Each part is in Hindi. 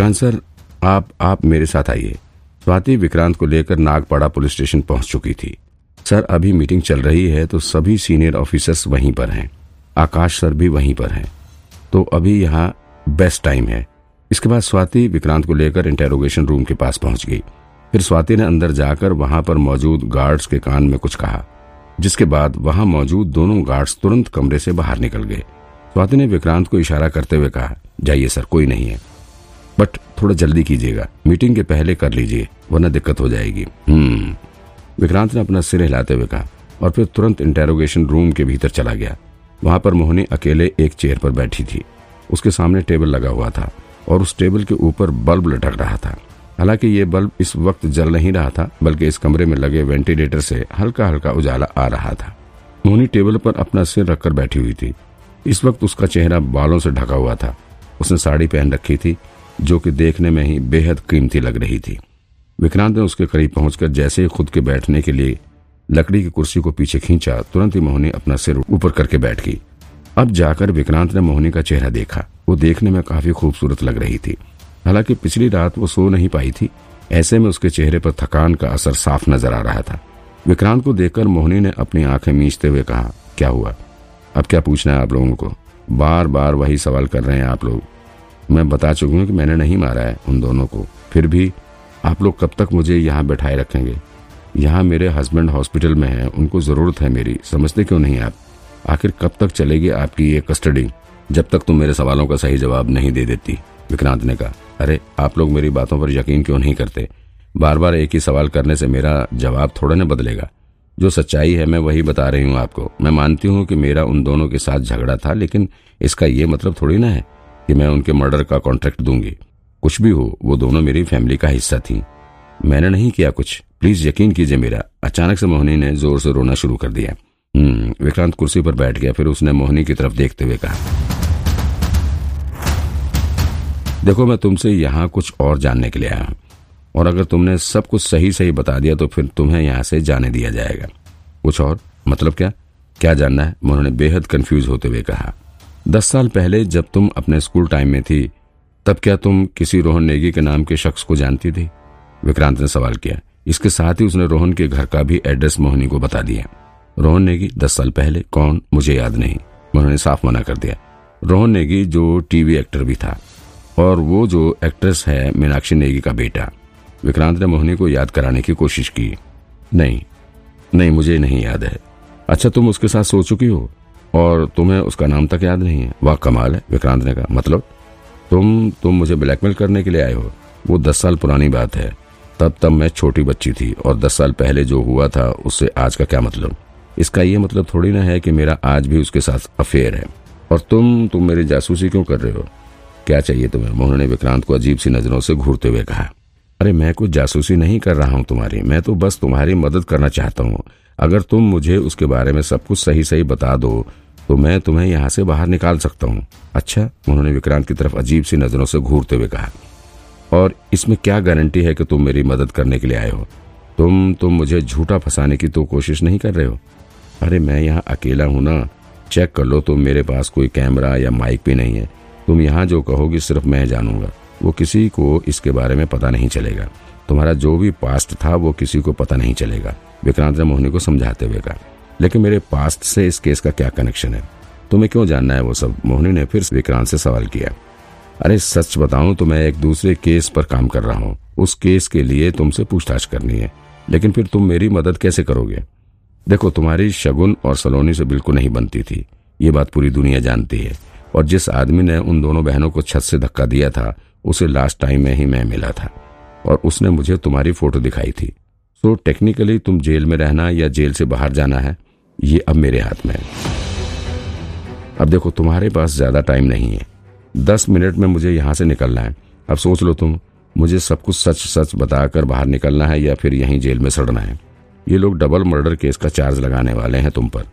विक्रांत सर, आप आप मेरे साथ आइए। स्वाति विक्रांत को लेकर नागपाड़ा पुलिस स्टेशन पहुँच चुकी थी। सर, अभी मीटिंग चल रही है तो सभी सीनियर ऑफिसर्स वहीं पर हैं। आकाश सर भी वहीं पर हैं। तो अभी यहाँ बेस्ट टाइम है। इसके बाद स्वाति विक्रांत को लेकर इंटेरोगेशन रूम के पास पहुँच गई। फिर स्वाति ने अंदर जाकर वहाँ पर मौजूद गार्ड्स के कान में कुछ कहा, जिसके बाद वहाँ मौजूद दोनों गार्ड्स तुरंत कमरे से बाहर निकल गए। स्वाति ने विक्रांत को इशारा करते हुए कहा, जाइए सर, कोई नहीं है। बट थोड़ा जल्दी कीजिएगा। मीटिंग के पहले कर लीजिए, वरना दिक्कत हो जाएगी। हम्म। विक्रांत ने अपना सिर हिलाते हुए कहा और फिर तुरंत इंटेरोगेशन रूम के भीतर चला गया। वहाँ पर मोहनी अकेले एक चेयर पर बैठी थी। उसके सामने टेबल लगा हुआ था और उस टेबल के ऊपर बल्ब लटक रहा था। हालाँकि ये बल्ब इस वक्त जल नहीं रहा था, बल्कि इस कमरे में लगे वेंटिलेटर से हल्का हल्का उजाला आ रहा था। मोहनी टेबल पर अपना सिर रखकर बैठी हुई थी। इस वक्त उसका चेहरा बालों से ढका हुआ था। उसने साड़ी पहन रखी थी जो कि देखने में ही बेहद कीमती लग रही थी। विक्रांत ने उसके करीब पहुंचकर जैसे ही खुद के बैठने के लिए लकड़ी की कुर्सी को पीछे खींचा, तुरंत ही मोहनी अपना सिर ऊपर करके बैठ गई। अब जाकर विक्रांत ने मोहनी का चेहरा देखा। वो देखने में काफ़ी खूबसूरत लग रही थी। हालाँकि पिछली रात वो सो नहीं पाई थी। ऐसे में उसके चेहरे पर थकान का असर साफ़ नज़र आ रहा था। विक्रांत को देखकर मोहनी ने अपनी आँखें मीचते हुए कहा, क्या हुआ? अब क्या पूछना है आप लोगों को? बार बार वही सवाल कर रहे हैं आप लोग। मैं बता चुकी हूँ कि मैंने नहीं मारा है उन दोनों को। फिर भी आप लोग कब तक मुझे यहाँ बैठाए रखेंगे? यहाँ मेरे हस्बैंड हॉस्पिटल में हैं, उनको ज़रूरत है मेरी। समझते क्यों नहीं आप? आखिर कब तक चलेगी आपकी ये कस्टडी जब तक तुम मेरे सवालों का सही जवाब नहीं दे देती, विक्रांत ने कहा। अरे, आप लोग मेरी बातों पर यकीन क्यों नहीं करते? बार बार एक ही सवाल करने से मेरा जवाब थोड़ा न बदलेगा। जो सच्चाई है, मैं वही बता रही हूँ आपको। मैं मानती हूँ कि मेरा उन दोनों के साथ झगड़ा था, लेकिन इसका ये मतलब थोड़ी ना है। कि मैं उनके मर्डर का कॉन्ट्रैक्ट दूँगी। कुछ भी हो, वो दोनों मेरी फैमिली का हिस्सा थी। मैंने नहीं किया कुछ। प्लीज़ यकीन कीजिए मेरा, अचानक से मोहनी ने ज़ोर से रोना शुरू कर दिया। हम्म विक्रांत कुर्सी पर बैठ गया, फिर उसने मोहनी की तरफ़ देखते हुए कहा, देखो, मैं तुमसे यहाँ कुछ और जानने के लिए आया हूँ। और अगर तुमने सब कुछ सही सही बता दिया तो फिर तुम्हें यहाँ से जाने दिया जाएगा। कुछ और? मतलब क्या? क्या जानना है? उन्होंने बेहद कंफ्यूज होते हुए कहा दस साल पहले जब तुम अपने स्कूल टाइम में थी, तब क्या तुम किसी रोहन नेगी के नाम के शख्स को जानती थी? विक्रांत ने सवाल किया। इसके साथ ही उसने रोहन के घर का भी एड्रेस मोहनी को बता दिया। रोहन नेगी, दस साल पहले, कौन? मुझे याद नहीं। उन्होंने साफ़ मना कर दिया। रोहन नेगी जो टीवी एक्टर भी था, और वो जो एक्ट्रेस है, मीनाक्षी नेगी का बेटा। विक्रांत ने मोहनी को याद कराने की कोशिश की। नहीं नहीं, मुझे नहीं याद है। अच्छा तुम उसके साथ सो चुकी हो? और तुम्हें उसका नाम तक याद नहीं है। वाह, कमाल है, विक्रांत ने कहा। मतलब तुम तुम मुझे ब्लैकमेल करने के लिए आए हो। वो दस साल पुरानी बात है। तब तब मैं छोटी बच्ची थी और दस साल पहले जो हुआ था, उससे आज का क्या मतलब? इसका ये मतलब थोड़ी ना है कि मेरा आज भी उसके साथ अफेयर है। और तुम तुम मेरी जासूसी क्यों कर रहे हो? क्या चाहिए तुम्हें? मोहन ने विक्रांत को अजीब सी नज़रों से घूरते हुए कहा। अरे मैं कुछ जासूसी नहीं कर रहा हूँ तुम्हारी। मैं तो बस तुम्हारी मदद करना चाहता हूँ। अगर तुम मुझे उसके बारे में सब कुछ सही सही बता दो तो मैं तुम्हें यहाँ से बाहर निकाल सकता हूँ। अच्छा उन्होंने विक्रांत की तरफ़ अजीब सी नज़रों से घूरते हुए कहा। और इसमें क्या गारंटी है कि तुम मेरी मदद करने के लिए आए हो? तुम तुम मुझे झूठा फंसाने की तो कोशिश नहीं कर रहे हो? अरे मैं यहाँ अकेला हूँ ना। चेक कर लो, तुम मेरे पास कोई कैमरा या माइक भी नहीं है। तुम यहाँ जो कहोगी सिर्फ़ मैं जानूँगा। वो किसी को इसके बारे में पता नहीं चलेगा। तुम्हारा जो भी पास्ट था, वो किसी को पता नहीं चलेगा। विक्रांत ने मोहनी को समझाते हुए कहा, लेकिन मेरे पास्ट से इस केस का क्या कनेक्शन है? तुम्हें क्यों जानना है वो सब? मोहनी ने फिर विक्रांत से सवाल किया, अरे सच बताऊँ तो मैं एक दूसरे केस पर काम कर रहा हूँ। उस केस के लिए तुमसे पूछताछ करनी है। लेकिन फिर तुम मेरी मदद कैसे करोगे? देखो, तुम्हारी शगुन और सलोनी से बिल्कुल नहीं बनती थी। ये बात पूरी दुनिया जानती है। और जिस आदमी ने उन दोनों बहनों को छत से धक्का दिया था उसे लास्ट टाइम में ही मैं मिला था। और उसने मुझे तुम्हारी फ़ोटो दिखाई थी। सो टेक्निकली तुम जेल में रहना या जेल से बाहर जाना है, ये अब मेरे हाथ में है। अब देखो, तुम्हारे पास ज़्यादा टाइम नहीं है। दस मिनट में मुझे यहाँ से निकलना है। अब सोच लो तुम, मुझे सब कुछ सच सच बताकर बाहर निकलना है या फिर यहीं जेल में सड़ना है। ये लोग डबल मर्डर केस का चार्ज लगाने वाले हैं तुम पर।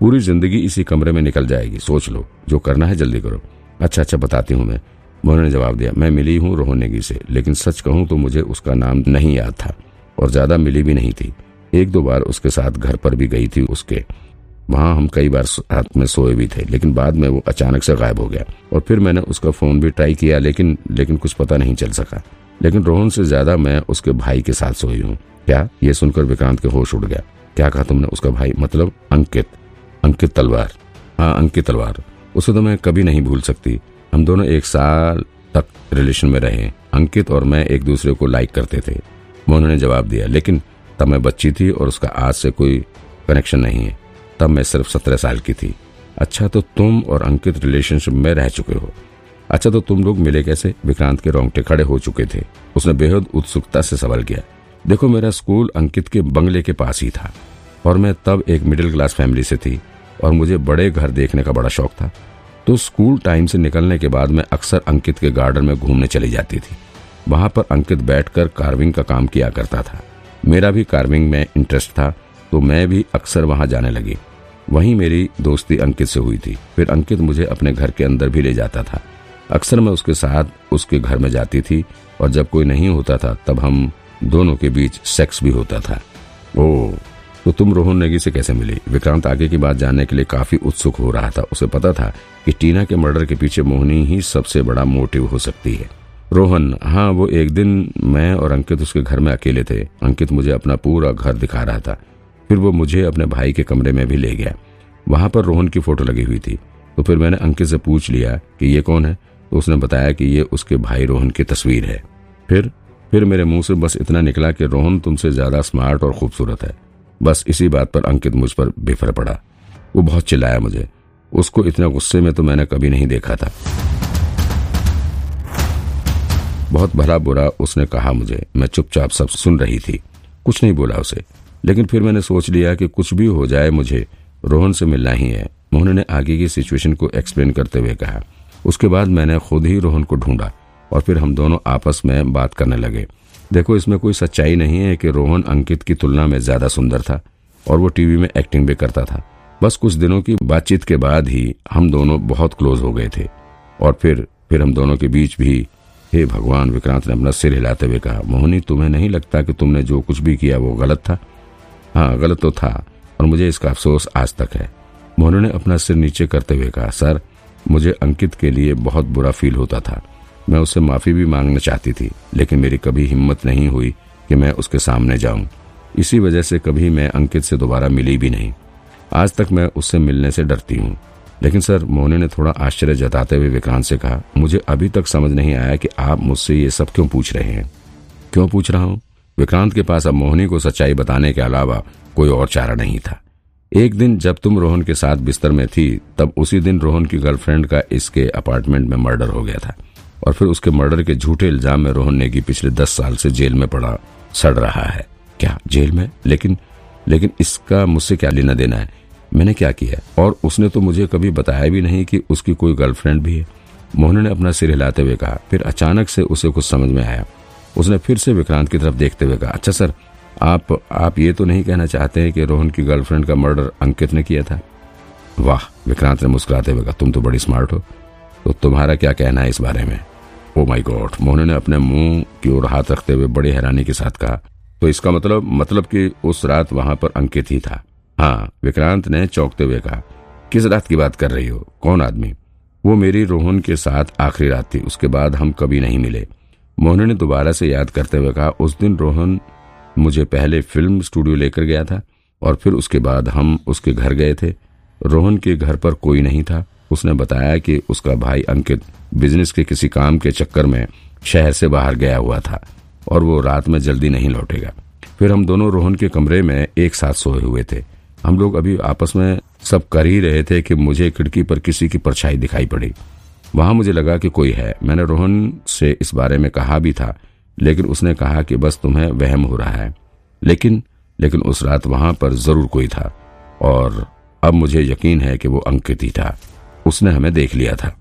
पूरी ज़िंदगी इसी कमरे में निकल जाएगी, सोच लो। जो करना है जल्दी करो। अच्छा अच्छा बताती हूँ मैं। मोहन ने जवाब दिया, मैं मिली हूँ रोहनेगी से, लेकिन सच कहूँ तो मुझे उसका नाम नहीं याद था और ज़्यादा मिली भी नहीं थी। एक दो बार उसके साथ घर पर भी गई थी उसके। वहाँ हम कई बार रात में सोए भी थे, लेकिन बाद में वो अचानक से गायब हो गया और फिर मैंने उसका फ़ोन भी ट्राई किया, लेकिन लेकिन कुछ पता नहीं चल सका। लेकिन रोहन से ज़्यादा मैं उसके भाई के साथ सोई हूँ। क्या ये सुनकर विक्रांत के होश उड़ गया? क्या कहा तुमने उसका भाई? मतलब अंकित अंकित तलवार। हाँ अंकित तलवार। उसे तो मैं कभी नहीं भूल सकती। हम दोनों एक साल तक रिलेशन में रहे, अंकित और मैं एक दूसरे को लाइक करते थे। मोनू ने जवाब दिया, लेकिन तब मैं बच्ची थी और उसका आज से कोई कनेक्शन नहीं है। तब मैं सिर्फ़ सत्रह साल की थी। अच्छा तो तुम और अंकित रिलेशनशिप में रह चुके हो। अच्छा तो तुम लोग मिले कैसे? विक्रांत के रोंगटे खड़े हो चुके थे। उसने बेहद उत्सुकता से सवाल किया, देखो, मेरा स्कूल अंकित के बंगले के पास ही था और मैं तब एक मिडिल क्लास फैमिली से थी और मुझे बड़े घर देखने का बड़ा शौक था। तो स्कूल टाइम से निकलने के बाद मैं अक्सर अंकित के गार्डन में घूमने चली जाती थी। वहाँ पर अंकित बैठकर कार्विंग का काम किया करता था। मेरा भी कार्विंग में इंटरेस्ट था तो मैं भी अक्सर वहाँ जाने लगी। वहीं मेरी दोस्ती अंकित से हुई थी। फिर अंकित मुझे अपने घर के अंदर भी ले जाता था। अक्सर मैं उसके साथ उसके घर में जाती थी, और जब कोई नहीं होता था, तब हम दोनों के बीच सेक्स भी होता था। ओ तो तुम रोहन नेगी से कैसे मिली? विक्रांत आगे की बात जानने के लिए काफ़ी उत्सुक हो रहा था। उसे पता था कि टीना के मर्डर के पीछे मोहनी ही सबसे बड़ा मोटिव हो सकती है। रोहन हाँ वो एक दिन मैं और अंकित उसके घर में अकेले थे। अंकित मुझे अपना पूरा घर दिखा रहा था। फिर वो मुझे अपने भाई के कमरे में भी ले गया। वहाँ पर रोहन की फ़ोटो लगी हुई थी। तो फिर मैंने अंकित से पूछ लिया कि ये कौन है? तो उसने बताया कि ये उसके भाई रोहन की तस्वीर है। फिर फिर मेरे मुँह से बस इतना निकला कि रोहन तुमसे ज़्यादा स्मार्ट और खूबसूरत है। बस इसी बात पर अंकित मुझ पर बिफर पड़ा। वो बहुत चिल्लाया मुझे। उसको इतने गुस्से में तो मैंने कभी नहीं देखा था। बहुत भला बुरा उसने कहा मुझे। मैं चुपचाप सब सुन रही थी। कुछ नहीं बोला उसे। लेकिन फिर मैंने सोच लिया कि कुछ भी हो जाए मुझे, रोहन से मिलना ही है। मोहन ने आगे की सिचुएशन को एक्सप्लेन करते हुए कहा। उसके बाद मैंने खुद ही रोहन को ढूंढा और फिर हम दोनों आपस में बात करने लगे। देखो, इसमें कोई सच्चाई नहीं है कि रोहन अंकित की तुलना में ज़्यादा सुंदर था और वो टीवी में एक्टिंग भी करता था। बस कुछ दिनों की बातचीत के बाद ही हम दोनों बहुत क्लोज हो गए थे और फिर फिर हम दोनों के बीच भी हे भगवान, विक्रांत ने अपना सिर हिलाते हुए कहा, मोहनी, तुम्हें नहीं लगता कि तुमने जो कुछ भी किया वो गलत था? हाँ गलत तो था और मुझे इसका अफसोस आज तक है। मोहनी ने अपना सिर नीचे करते हुए कहा, सर, मुझे अंकित के लिए बहुत बुरा फील होता था। मैं उससे माफ़ी भी मांगना चाहती थी, लेकिन मेरी कभी हिम्मत नहीं हुई कि मैं उसके सामने जाऊँ। इसी वजह से कभी मैं अंकित से दोबारा मिली भी नहीं। आज तक मैं उससे मिलने से डरती हूँ। लेकिन सर, मोहने ने थोड़ा आश्चर्य जताते हुए विक्रांत से कहा, मुझे अभी तक समझ नहीं आया कि आप मुझसे ये सब क्यों पूछ रहे हैं। क्यों पूछ रहा हूँ? विक्रांत के पास अब मोहनी को सच्चाई बताने के अलावा कोई और चारा नहीं था। एक दिन जब तुम रोहन के साथ बिस्तर में थी, तब उसी दिन रोहन की गर्लफ्रेंड का इसके अपार्टमेंट में मर्डर हो गया था। और फिर उसके मर्डर के झूठे इल्ज़ाम में रोहन नेगी पिछले दस साल से जेल में पड़ा, सड़ रहा है। क्या, जेल में? लेकिन लेकिन इसका मुझसे क्या लेना देना है? मैंने क्या किया और उसने तो मुझे कभी बताया भी नहीं कि उसकी कोई गर्लफ्रेंड भी है। मोहन ने अपना सिर हिलाते हुए कहा, फिर अचानक से उसे कुछ समझ में आया। उसने फिर से विक्रांत की तरफ़ देखते हुए कहा अच्छा सर, आप आप ये तो नहीं कहना चाहते हैं कि रोहन की गर्लफ्रेंड का मर्डर अंकित ने किया था? वाह, विक्रांत ने मुस्कुराते हुए कहा, तुम तो बड़ी स्मार्ट हो। तो तुम्हारा क्या कहना है इस बारे में? ओ माई गॉड मोहन ने अपने मुँह की ओर हाथ रखते हुए बड़ी हैरानी के साथ कहा तो इसका मतलब मतलब कि उस रात वहाँ पर अंकित ही था? हाँ विक्रांत ने चौंकते हुए कहा, किस रात की बात कर रही हो? कौन आदमी? वो मेरी रोहन के साथ आखिरी रात थी, उसके बाद हम कभी नहीं मिले। मोहन ने दोबारा से याद करते हुए कहा, उस दिन रोहन मुझे पहले फ़िल्म स्टूडियो लेकर गया था और फिर उसके बाद हम उसके घर गए थे। रोहन के घर पर कोई नहीं था। उसने बताया कि उसका भाई अंकित बिज़नेस के किसी काम के चक्कर में शहर से बाहर गया हुआ था और वो रात में जल्दी नहीं लौटेगा। फिर हम दोनों रोहन के कमरे में एक साथ सोए हुए थे। हम लोग अभी आपस में सब कर ही रहे थे कि मुझे खिड़की पर किसी की परछाई दिखाई पड़ी। वहाँ मुझे लगा कि कोई है। मैंने रोहन से इस बारे में कहा भी था, लेकिन उसने कहा कि बस तुम्हें वहम हो रहा है। लेकिन लेकिन उस रात वहाँ पर ज़रूर कोई था, और अब मुझे यकीन है कि वो अंकित ही था। उसने हमें देख लिया था।